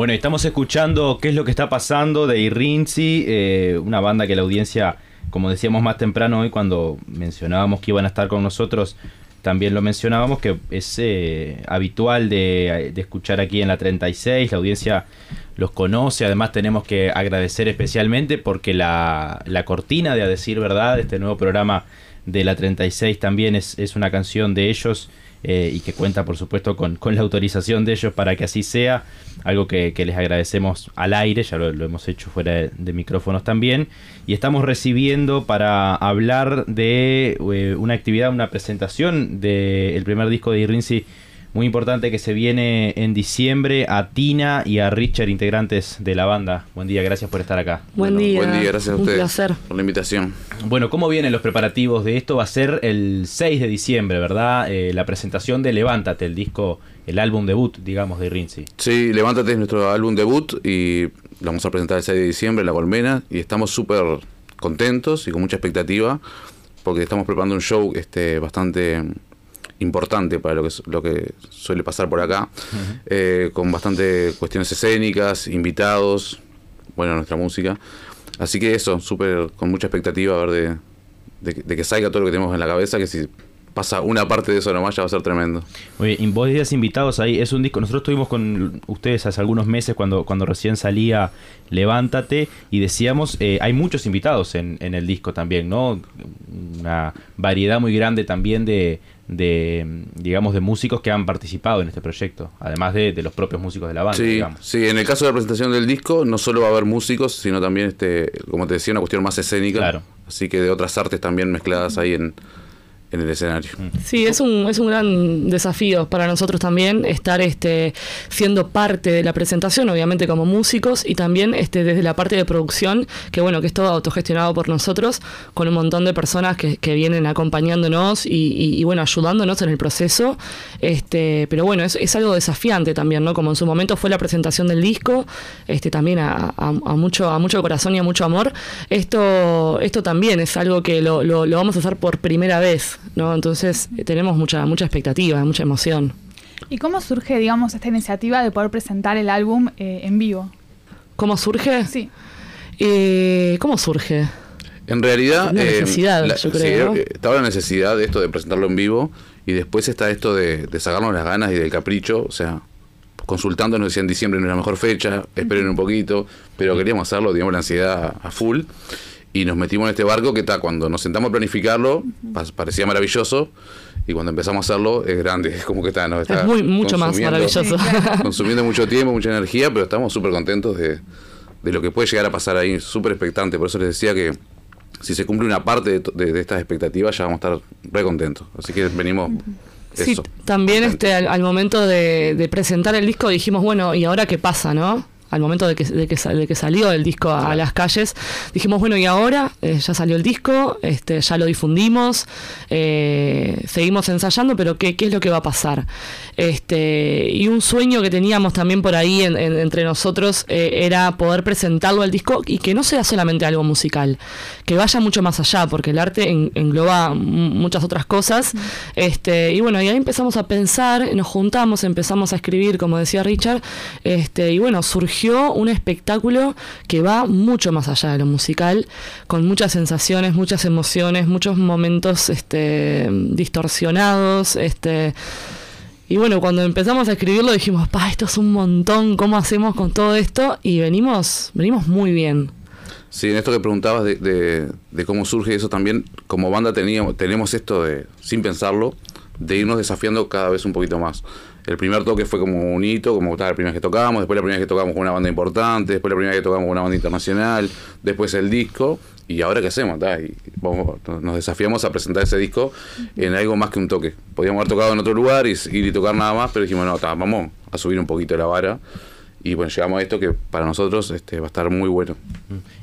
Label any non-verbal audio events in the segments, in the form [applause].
Bueno, estamos escuchando qué es lo que está pasando de Irrinzi, eh, una banda que la audiencia, como decíamos más temprano hoy cuando mencionábamos que iban a estar con nosotros, también lo mencionábamos que es eh, habitual de, escuchar aquí en la 36, la audiencia los conoce, además tenemos que agradecer especialmente porque la, la cortina de A Decir Verdad, este nuevo programa de la 36 también es, es una canción de ellos eh, y que cuenta por supuesto con, con, la autorización de ellos para que así sea, algo que, que les agradecemos al aire, ya lo, lo hemos hecho fuera de, micrófonos también, y estamos recibiendo para hablar de eh, una actividad, una presentación del primer disco de Irrinzi muy importante que se viene en diciembre a Tina y a Richard, integrantes de la banda. Buen día, gracias por estar acá. Buen Bueno, día. Buen día, gracias a Un ustedes placer. por la invitación. Bueno, ¿cómo vienen los preparativos de esto? Va a ser el 6 de diciembre, ¿verdad? Eh, la presentación de Levántate, el disco, el álbum debut, digamos, de Rinzi. Sí, Levántate es nuestro álbum debut y lo vamos a presentar el 6 de diciembre en La Colmena y estamos súper contentos y con mucha expectativa porque estamos preparando un show este bastante importante para lo que lo que suele pasar por acá, eh, con bastante cuestiones escénicas, invitados, bueno, nuestra música. Así que eso, súper con mucha expectativa a ver de, de, de, que salga todo lo que tenemos en la cabeza, que si pasa una parte de eso nomás ya va a ser tremendo. Oye, y vos decías invitados ahí, es un disco, nosotros estuvimos con ustedes hace algunos meses cuando, cuando recién salía Levántate y decíamos, eh, hay muchos invitados en, en el disco también, ¿no? Una variedad muy grande también de, de digamos de músicos que han participado en este proyecto, además de, de los propios músicos de la banda. Sí, digamos. sí, en el caso de la presentación del disco no solo va a haber músicos, sino también este, como te decía, una cuestión más escénica. Claro. Así que de otras artes también mezcladas ahí en, en el escenario. Sí, es un, es un gran desafío para nosotros también estar este, siendo parte de la presentación, obviamente como músicos, y también este, desde la parte de producción, que bueno, que es todo autogestionado por nosotros, con un montón de personas que, que vienen acompañándonos y, y, y, bueno, ayudándonos en el proceso. Este, pero bueno, es, es, algo desafiante también, ¿no? Como en su momento fue la presentación del disco, este, también a, a, a mucho, a mucho corazón y a mucho amor. Esto, esto también es algo que lo, lo, lo vamos a hacer por primera vez. ¿No? Entonces eh, tenemos mucha, mucha expectativa, mucha emoción. ¿Y cómo surge, digamos, esta iniciativa de poder presentar el álbum eh, en vivo? ¿Cómo surge? Sí. Eh, ¿Cómo surge? En realidad, la necesidad, la, yo creo. Sí, estaba la necesidad de esto de presentarlo en vivo y después está esto de, de sacarnos las ganas y del capricho, o sea, consultando nos decían diciembre no es la mejor fecha, esperen un poquito, pero queríamos hacerlo, digamos, la ansiedad a full y nos metimos en este barco que está cuando nos sentamos a planificarlo parecía maravilloso y cuando empezamos a hacerlo es grande [laughs] es como que está, nos está es muy, mucho más maravilloso. [laughs] Consumiendo mucho tiempo mucha energía pero estamos súper contentos de, de, lo que puede llegar a pasar ahí súper expectante. Por eso les decía que si se cumple una parte de, de, de estas expectativas ya vamos a estar re contentos. Así que venimos Sí, también este, al, al momento de, de presentar el disco dijimos, bueno, ¿y ahora qué pasa, no? Al momento de que, de que, de que salió el disco a, a, las calles, dijimos, bueno, y ahora eh, ya salió el disco, este, ya lo difundimos, eh, seguimos ensayando, pero ¿qué, ¿qué, es lo que va a pasar? Este, y un sueño que teníamos también por ahí en, en, entre nosotros eh, era poder presentarlo al disco y que no sea solamente algo musical, que vaya mucho más allá, porque el arte en, engloba muchas otras cosas. Este, y bueno, y ahí empezamos a pensar, nos juntamos, empezamos a escribir, como decía Richard, este, y bueno, surgió surgió un espectáculo que va mucho más allá de lo musical, con muchas sensaciones, muchas emociones, muchos momentos este, distorsionados, este. Y bueno, cuando empezamos a escribirlo dijimos, pa, esto es un montón, ¿cómo hacemos con todo esto? Y venimos, venimos muy bien. Sí, en esto que preguntabas de, de, de cómo surge eso también, como banda teníamos, tenemos esto de, sin pensarlo, de irnos desafiando cada vez un poquito más. El primer toque fue como un hito, como estaba la primera vez que tocamos, después la primera vez que tocamos con una banda importante, después la primera vez que tocamos con una banda internacional, después el disco, y ahora qué hacemos, y vamos, nos desafiamos a presentar ese disco en algo más que un toque. Podíamos haber tocado en otro lugar y ir y tocar nada más, pero dijimos, no, ta, vamos a subir un poquito la vara. Y bueno, llegamos a esto que para nosotros este, va a estar muy bueno.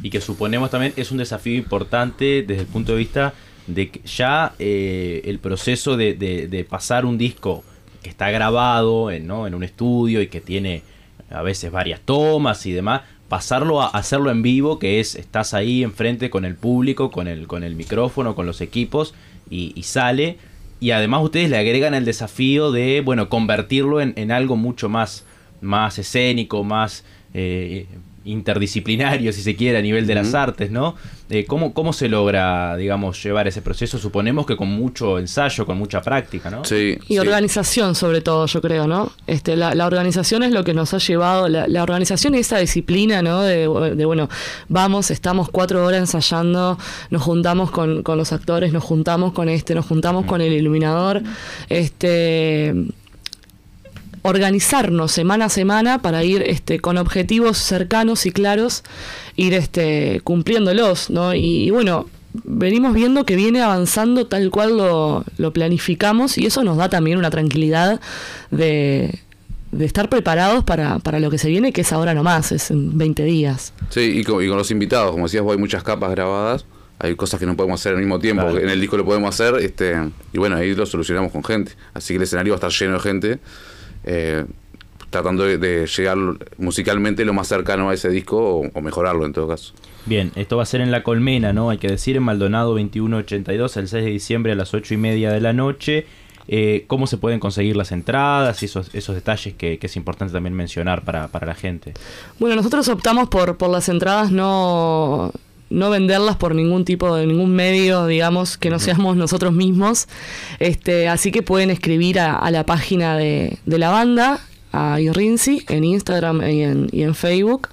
Y que suponemos también es un desafío importante desde el punto de vista de que ya eh, el proceso de, de, de pasar un disco está grabado en, ¿no? en un estudio y que tiene a veces varias tomas y demás, pasarlo a hacerlo en vivo, que es, estás ahí enfrente con el público, con el, con el micrófono, con los equipos, y, y sale. Y además ustedes le agregan el desafío de, bueno, convertirlo en, en algo mucho más, más escénico, más eh, interdisciplinario, si se quiere, a nivel de las artes, ¿no? Eh, ¿cómo, ¿Cómo se logra, digamos, llevar ese proceso? Suponemos que con mucho ensayo, con mucha práctica, ¿no? Sí. Y sí. organización, sobre todo, yo creo, ¿no? Este, la, la organización es lo que nos ha llevado, la, la organización y esa disciplina, ¿no? De, de, bueno, vamos, estamos cuatro horas ensayando, nos juntamos con, con los actores, nos juntamos con este, nos juntamos con el iluminador, este organizarnos semana a semana para ir este, con objetivos cercanos y claros, ir este, cumpliéndolos, ¿no? Y, y bueno, venimos viendo que viene avanzando tal cual lo, lo planificamos y eso nos da también una tranquilidad de, de estar preparados para, para lo que se viene, que es ahora nomás, es en 20 días. Sí, y con, y con los invitados, como decías vos, hay muchas capas grabadas. Hay cosas que no podemos hacer al mismo tiempo. Claro. En el disco lo podemos hacer, este y bueno, ahí lo solucionamos con gente. Así que el escenario va a estar lleno de gente, eh, tratando de, de llegar musicalmente lo más cercano a ese disco o, o mejorarlo en todo caso. Bien, esto va a ser en La Colmena, ¿no? Hay que decir, en Maldonado 2182, el 6 de diciembre a las 8 y media de la noche. Eh, ¿Cómo se pueden conseguir las entradas y esos, esos detalles que, que es importante también mencionar para, para la gente? Bueno, nosotros optamos por, por las entradas no, no venderlas por ningún tipo de ningún medio, digamos, que no seamos nosotros mismos. Este, así que pueden escribir a, a la página de, de la banda, a Irrinzi, en Instagram y en, y en Facebook.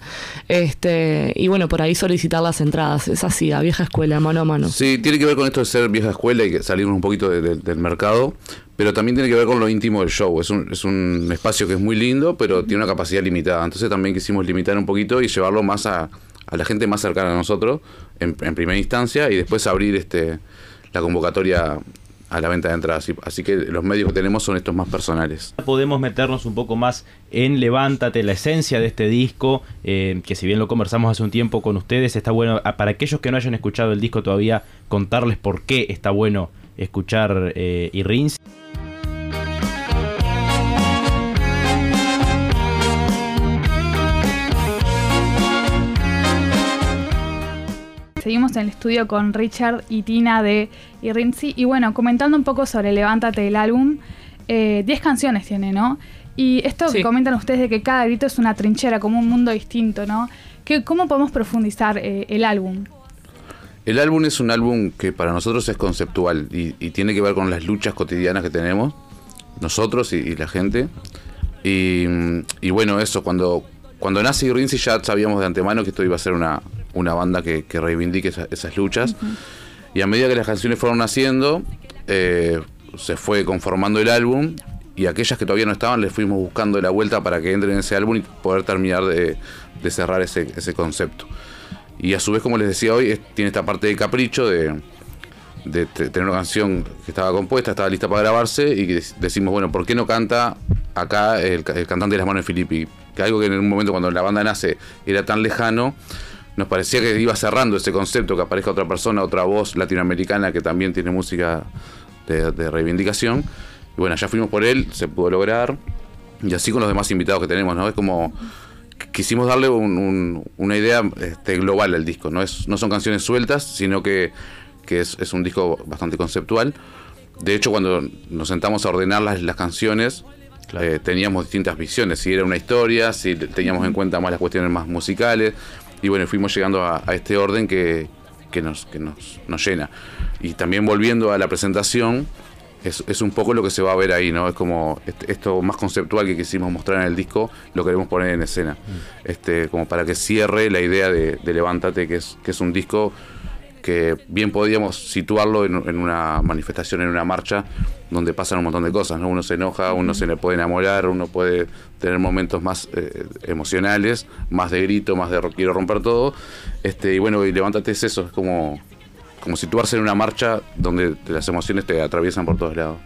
Este, y bueno, por ahí solicitar las entradas. Es así, a vieja escuela, mano a mano. Sí, tiene que ver con esto de ser vieja escuela y que salirnos un poquito de- de- del mercado, pero también tiene que ver con lo íntimo del show. Es un, es un espacio que es muy lindo, pero tiene una capacidad limitada. Entonces también quisimos limitar un poquito y llevarlo más a, a la gente más cercana a nosotros, en, primera instancia, y después abrir este la convocatoria a la venta de entradas. Y- Así que los medios que tenemos son estos más personales. Podemos meternos un poco más en Levántate, la esencia de este disco, eh, que si bien lo conversamos hace un tiempo con ustedes, está bueno, para aquellos que no hayan escuchado el disco todavía, contarles por qué está bueno escuchar eh, Irrins. Seguimos en el estudio con Richard y Tina de Irrinzi. Y bueno, comentando un poco sobre Levántate del álbum, eh, 10 canciones tiene, ¿no? Y esto Sí. que comentan ustedes de que cada grito es una trinchera, como un mundo distinto, ¿no? ¿Qué, ¿Cómo podemos profundizar eh, el álbum? El álbum es un álbum que para nosotros es conceptual y, y tiene que ver con las luchas cotidianas que tenemos, nosotros y, y la gente. Y, y bueno, eso, cuando, cuando nace Rinzi ya sabíamos de antemano que esto iba a ser una, una banda que, que reivindique esa- esas luchas. Y a medida que las canciones fueron naciendo, eh, se fue conformando el álbum y aquellas que todavía no estaban les fuimos buscando la vuelta para que entren en ese álbum y poder terminar de, de cerrar ese, ese concepto. Y a su vez, como les decía hoy, es- tiene esta parte de capricho de, de te- tener una canción que estaba compuesta, estaba lista para grabarse y decimos, bueno, ¿por qué no canta acá el cantante de las manos de Filippi? Que algo que en un momento cuando la banda nace era tan lejano, nos parecía que iba cerrando ese concepto, que aparezca otra persona, otra voz latinoamericana que también tiene música de, de reivindicación. Y bueno, ya fuimos por él, se pudo lograr. Y así con los demás invitados que tenemos, ¿no? Es como qu- quisimos darle un- un- una idea este, global al disco. No, es, no son canciones sueltas, sino que, que es, es un disco bastante conceptual. De hecho, cuando nos sentamos a ordenar las, las canciones, Claro. eh, teníamos distintas visiones. Si era una historia, si teníamos en cuenta más las cuestiones más musicales. Y bueno, fuimos llegando a, a este orden que, que, nos, que nos, nos llena. Y también volviendo a la presentación, es, es un poco lo que se va a ver ahí, ¿no? Es como este- esto más conceptual que quisimos mostrar en el disco, lo queremos poner en escena. Este, como para que cierre la idea de, de Levántate, que es, que es un disco que bien podíamos situarlo en, en una manifestación, en una marcha, donde pasan un montón de cosas, ¿no? Uno se enoja, uno se le puede enamorar, uno puede tener momentos más eh, emocionales, más de grito, más de ro- quiero romper todo. Este, y bueno, y levántate es eso, es como, como situarse en una marcha donde las emociones te atraviesan por todos lados.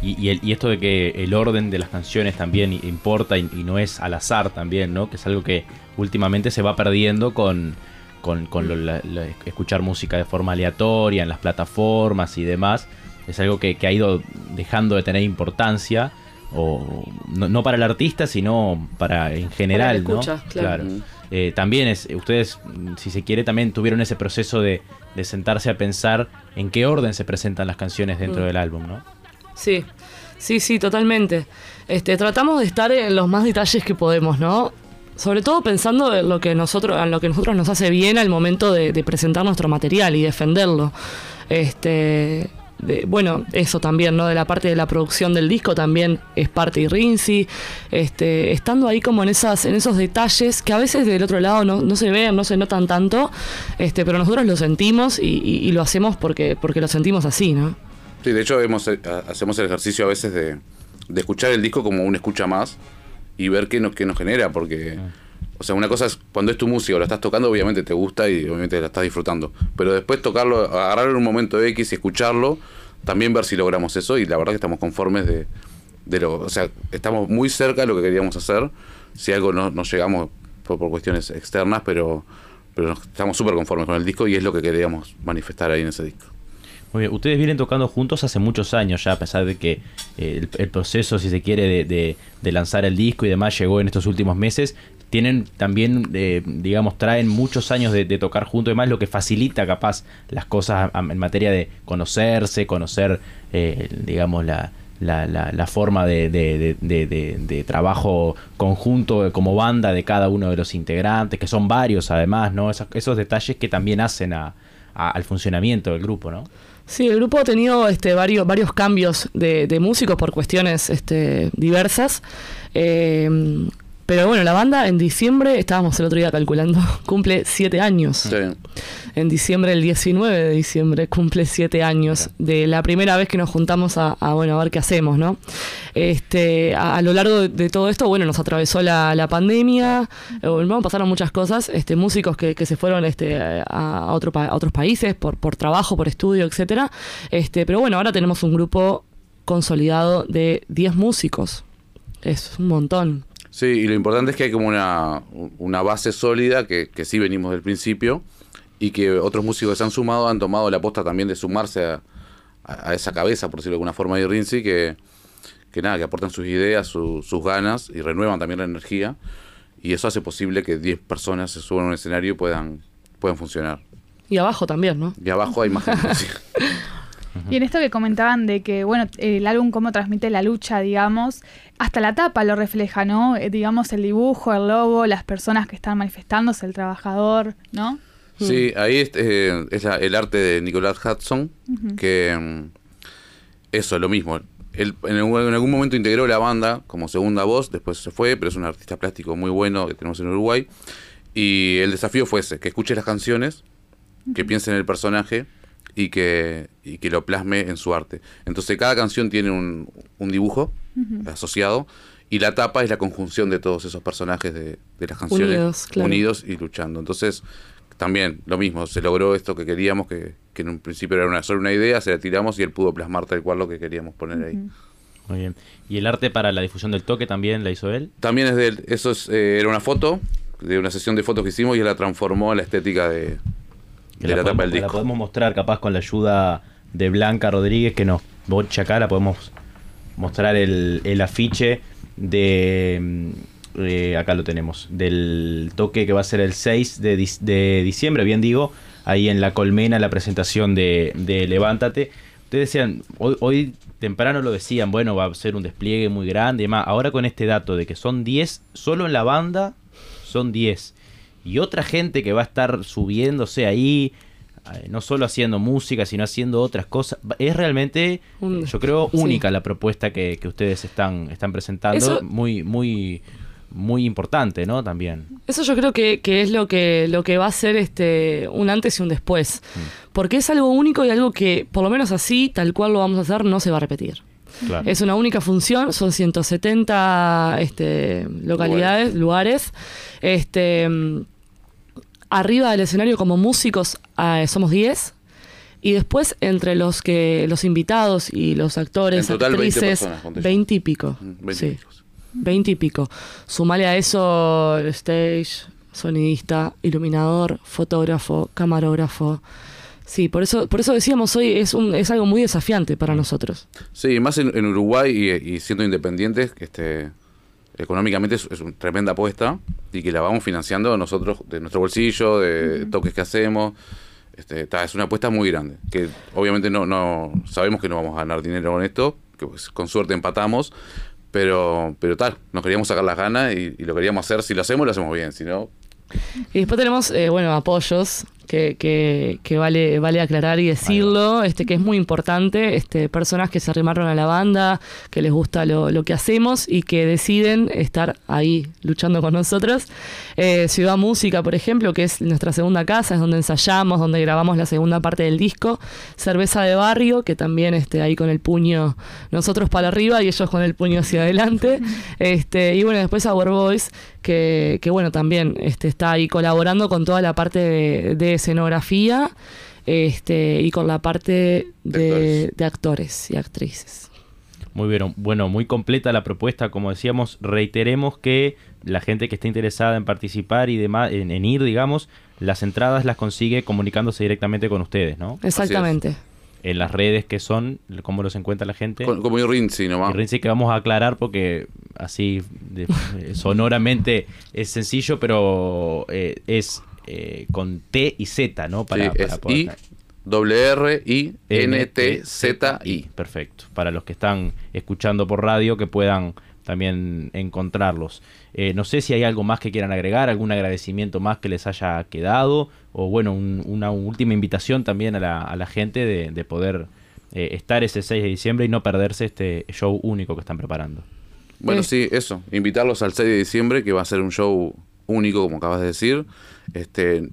Y, y el- y esto de que el orden de las canciones también importa y, y no es al azar también, ¿no? Que es algo que últimamente se va perdiendo con, con, con lo- la- la- escuchar música de forma aleatoria en las plataformas y demás. Es algo que, que ha ido dejando de tener importancia, o no, no para el artista, sino para en general, Para el escucha, ¿no? claro. Eh, también es, ustedes, mm, si se quiere, también tuvieron ese proceso de, de sentarse a pensar en qué orden se presentan las canciones dentro Mm. del álbum, ¿no? Sí, Sí, sí, totalmente. Este, tratamos de estar en los más detalles que podemos, ¿no? Sobre todo pensando en lo que nosotros, en lo que nosotros nos hace bien al momento de, de presentar nuestro material y defenderlo. Este, bueno, eso también, ¿no? De la parte de la producción del disco también es parte de Rinzi, este, estando ahí como en esas, en esos detalles que a veces del otro lado no, no se ven, no se notan tanto, este, pero nosotros lo sentimos y, y- y lo hacemos porque, porque lo sentimos así, ¿no? Sí, de hecho eh, hacemos el ejercicio a veces de, de escuchar el disco como un escucha más y ver qué nos, qué nos genera, porque, o sea, una cosa es cuando es tu música o la estás tocando, obviamente te gusta y obviamente la estás disfrutando, pero después tocarlo, agarrarlo en un momento X y escucharlo, también ver si logramos eso y la verdad que estamos conformes de, de lo, o sea, estamos muy cerca de lo que queríamos hacer, si algo no, no llegamos por, por cuestiones externas, pero, pero estamos súper conformes con el disco y es lo que queríamos manifestar ahí en ese disco. Muy bien, ustedes vienen tocando juntos hace muchos años ya, a pesar de que el, proceso, si se quiere, de, de- lanzar el disco y demás llegó en estos últimos meses. Tienen también, eh, digamos, traen muchos años de, de tocar juntos, además lo que facilita capaz las cosas en materia de conocerse, conocer, eh, digamos, la, la, la- forma de, de- de- trabajo conjunto como banda de cada uno de los integrantes, que son varios además, ¿no? Esos, esos detalles que también hacen a- al funcionamiento del grupo, ¿no? Sí, el grupo ha tenido este, varios, varios cambios de, de músicos por cuestiones este, diversas. Eh, pero bueno, la banda en diciembre, estábamos el otro día calculando, [laughs] cumple siete años. Sí. En diciembre, el 19 de diciembre, cumple siete años de la primera vez que nos juntamos a, a, bueno, a ver qué hacemos, ¿no? Este, a, a lo largo de, de todo esto, bueno, nos atravesó la, la pandemia, eh, bueno, pasaron muchas cosas, este, músicos que, que se fueron este, a, otro a otros países por, por trabajo, por estudio, etcétera. Este, pero bueno, ahora tenemos un grupo consolidado de 10 músicos. Es un montón. Sí, y lo importante es que hay como una, una base sólida que, que sí venimos del principio y que otros músicos que se han sumado han tomado la aposta también de sumarse a, a- a esa cabeza, por decirlo de alguna forma, de Rinzi, que, que nada, que aportan sus ideas, su- sus ganas y renuevan también la energía. Y eso hace posible que 10 personas se suban a un escenario y puedan, puedan funcionar. Y abajo también, ¿no? Y abajo hay más gente. [laughs] Y en esto que comentaban de que, bueno, el álbum cómo transmite la lucha, digamos, hasta la tapa lo refleja, ¿no? Eh, digamos, el dibujo, el logo, las personas que están manifestándose, el trabajador, ¿no? Sí, ahí es, eh, es la- el arte de Nicolás Hudson, que mm, eso, lo mismo. Él en algún, en algún momento integró la banda como segunda voz, después se fue, pero es un artista plástico muy bueno que tenemos en Uruguay. Y el desafío fue ese, que escuche las canciones, que piense en el personaje y que, y que lo plasme en su arte. Entonces cada canción tiene un, un dibujo asociado y la tapa es la conjunción de todos esos personajes de, de las canciones Unidos, claro. unidos y luchando. Entonces también lo mismo, se logró esto que queríamos, que, que en un principio era una, solo una idea, se la tiramos y él pudo plasmar tal cual lo que queríamos poner ahí. Muy bien. ¿Y el arte para la difusión del toque también la hizo él? También es de él, eso es, eh, era una foto, de una sesión de fotos que hicimos y él la transformó en la estética de, Que de la, podemos, del la disco. podemos mostrar capaz con la ayuda de Blanca Rodríguez que nos bocha acá, la podemos mostrar el, el afiche de... mm, eh, acá lo tenemos, del toque que va a ser el 6 de, de diciembre, bien digo, ahí en la colmena, la presentación de, de Levántate. Ustedes decían, hoy, hoy temprano lo decían, bueno, va a ser un despliegue muy grande y demás. Ahora con este dato de que son 10, solo en la banda son 10. Y otra gente que va a estar subiéndose ahí, eh, no solo haciendo música, sino haciendo otras cosas. Es realmente, Un- yo creo, sí. única la propuesta que, que ustedes están, están presentando. Eso- Muy, muy, muy importante, ¿no? También. Eso yo creo que, que es lo que, lo que va a ser este, un antes y un después. Porque es algo único y algo que, por lo menos así, tal cual lo vamos a hacer, no se va a repetir. Claro. Es una única función, son 170 este, localidades, lugares. Este, mm, arriba del escenario como músicos eh, somos 10. Y después entre los que los invitados y los actores, En total, 20 actrices, personas, conté yo. 20 y pico. Mm, 20 sí. discos. 20 y pico. Sumale a eso el stage, sonidista, iluminador, fotógrafo, camarógrafo. Sí, por eso, por eso decíamos hoy es un, es algo muy desafiante para nosotros. Sí, más en, en Uruguay y, y siendo independientes, este, económicamente es, es una tremenda apuesta y que la vamos financiando nosotros de nuestro bolsillo, de toques que hacemos. Este, ta, es una apuesta muy grande, que obviamente no, no sabemos que no vamos a ganar dinero con esto, que pues, con suerte empatamos. Pero, pero tal, nos queríamos sacar las ganas y, y lo queríamos hacer. Si lo hacemos, lo hacemos bien. Si no, Y después tenemos, eh, bueno, apoyos que, que, que vale, vale aclarar y decirlo, este que es muy importante, este, personas que se arrimaron a la banda, que les gusta lo, lo que hacemos y que deciden estar ahí luchando con nosotros. Eh, Ciudad Música, por ejemplo, que es nuestra segunda casa, es donde ensayamos, donde grabamos la segunda parte del disco. Cerveza de Barrio, que también este, ahí con el puño, nosotros para arriba y ellos con el puño hacia adelante. [laughs] Este, y bueno, después Our Boys, que, que bueno, también este, está ahí colaborando con toda la parte de, de escenografía este, y con la parte de, actores. de actores y actrices. Muy bien, bueno, muy completa la propuesta, como decíamos, reiteremos que la gente que esté interesada en participar y demás, en, en ir, digamos, las entradas las consigue comunicándose directamente con ustedes, ¿no? Exactamente. En las redes que son, cómo los encuentra la gente. como yo Rinzi nomás. Y Rinzi que vamos a aclarar porque así de- [laughs] sonoramente es sencillo, pero eh, es eh, con T y Z, ¿no? Sí, Para, para es poder- I, W R I N T Z I. Perfecto. Para los que están escuchando por radio que puedan también encontrarlos. Eh, no sé si hay algo más que quieran agregar, algún agradecimiento más que les haya quedado, o bueno, un- una última invitación también a la, a la gente de, de poder eh, estar ese 6 de diciembre y no perderse este show único que están preparando. Bueno, sí, eso. Invitarlos al 6 de diciembre, que va a ser un show único, como acabas de decir. Este,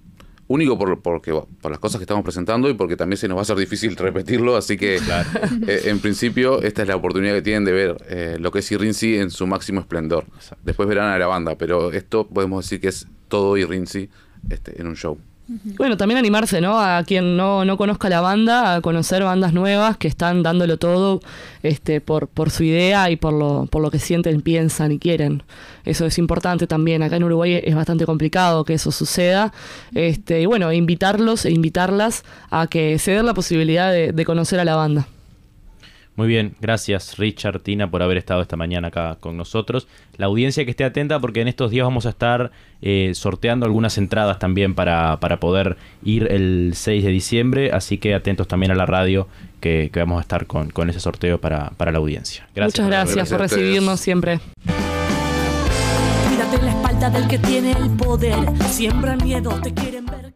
único por, porque, por las cosas que estamos presentando y porque también se nos va a hacer difícil [laughs] repetirlo. Así que, eh, en principio, esta es la oportunidad que tienen de ver eh, lo que es Irrinzi en su máximo esplendor. Después verán a la banda, pero esto podemos decir que es todo Irrinzi este, en un show. Bueno, también animarse, ¿no? A quien no, no conozca la banda, a conocer bandas nuevas que están dándolo todo este, por, por su idea y por lo, por lo que sienten, piensan y quieren. Eso es importante también. Acá en Uruguay es bastante complicado que eso suceda. Este, y bueno, invitarlos e invitarlas a que se den la posibilidad de, de conocer a la banda. Muy bien, gracias Richard, Tina, por haber estado esta mañana acá con nosotros. La audiencia que esté atenta porque en estos días vamos a estar eh, sorteando algunas entradas también para, para poder ir el 6 de diciembre, así que atentos también a la radio que, que vamos a estar con, con ese sorteo para, para la audiencia. Gracias. Muchas gracias, Gracias por recibirnos siempre. Cuídate la espalda del que tiene el poder. Siembra miedo, te quieren ver.